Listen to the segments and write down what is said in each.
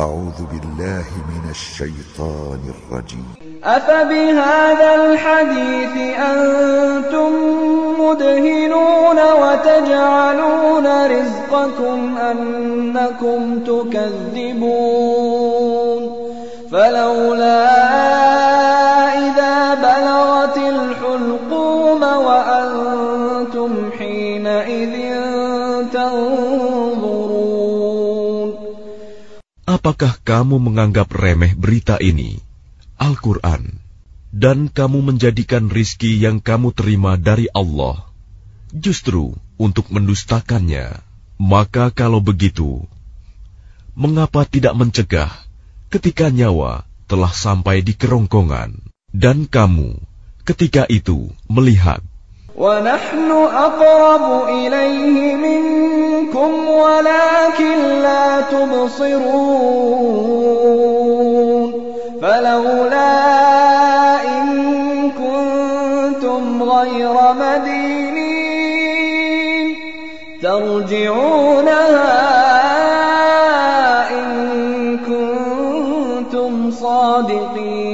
أعوذ بالله من الشيطان الرجيم. أفبهذا الحديث أنتم مدهنون وتجعلون رزقكم أنكم تكذبون. فلولا إذا بلغت الحلقوم وأنتم حينئذ تنظرون. Apakah kamu menganggap remeh berita ini, Al-Quran, dan kamu menjadikan rizki yang kamu terima dari Allah, justru untuk mendustakannya? Maka kalau begitu, mengapa tidak mencegah ketika nyawa telah sampai di kerongkongan, dan kamu ketika itu melihat ونحن أقرب إليه منكم ولكن لا تبصرون فلولا إن كنتم غير مدينين ترجعونها إن كنتم صادقين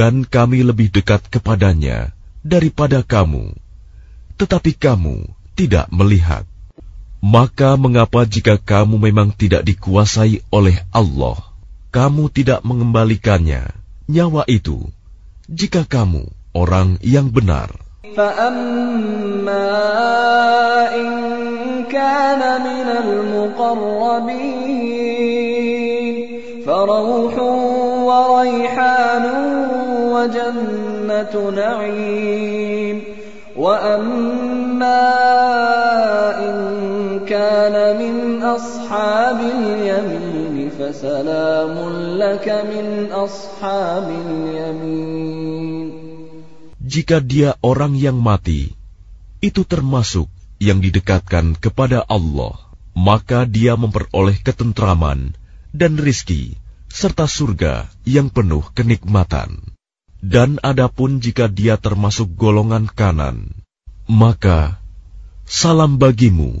dan kami lebih dekat kepadanya daripada kamu, tetapi kamu tidak melihat. Maka mengapa jika kamu memang tidak dikuasai oleh Allah, kamu tidak mengembalikannya, nyawa itu, jika kamu orang yang benar? فأما إن كان من المقربين فروح وريحان وجنة نعيم وأما إن كان من أصحاب اليمين فسلام لك من أصحاب اليمين Jika dia orang yang mati, itu termasuk yang didekatkan kepada Allah, maka dia memperoleh ketentraman dan rizki serta surga yang penuh kenikmatan. Dan adapun jika dia termasuk golongan kanan, maka salam bagimu,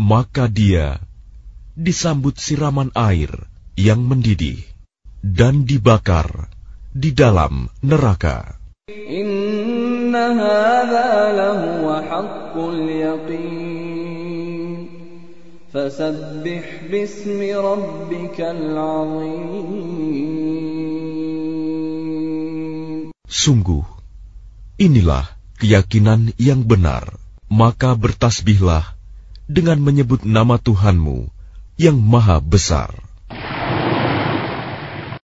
maka dia disambut siraman air yang mendidih dan dibakar di dalam neraka. Sungguh, inilah keyakinan yang benar. Maka bertasbihlah dengan menyebut nama Tuhanmu yang maha besar.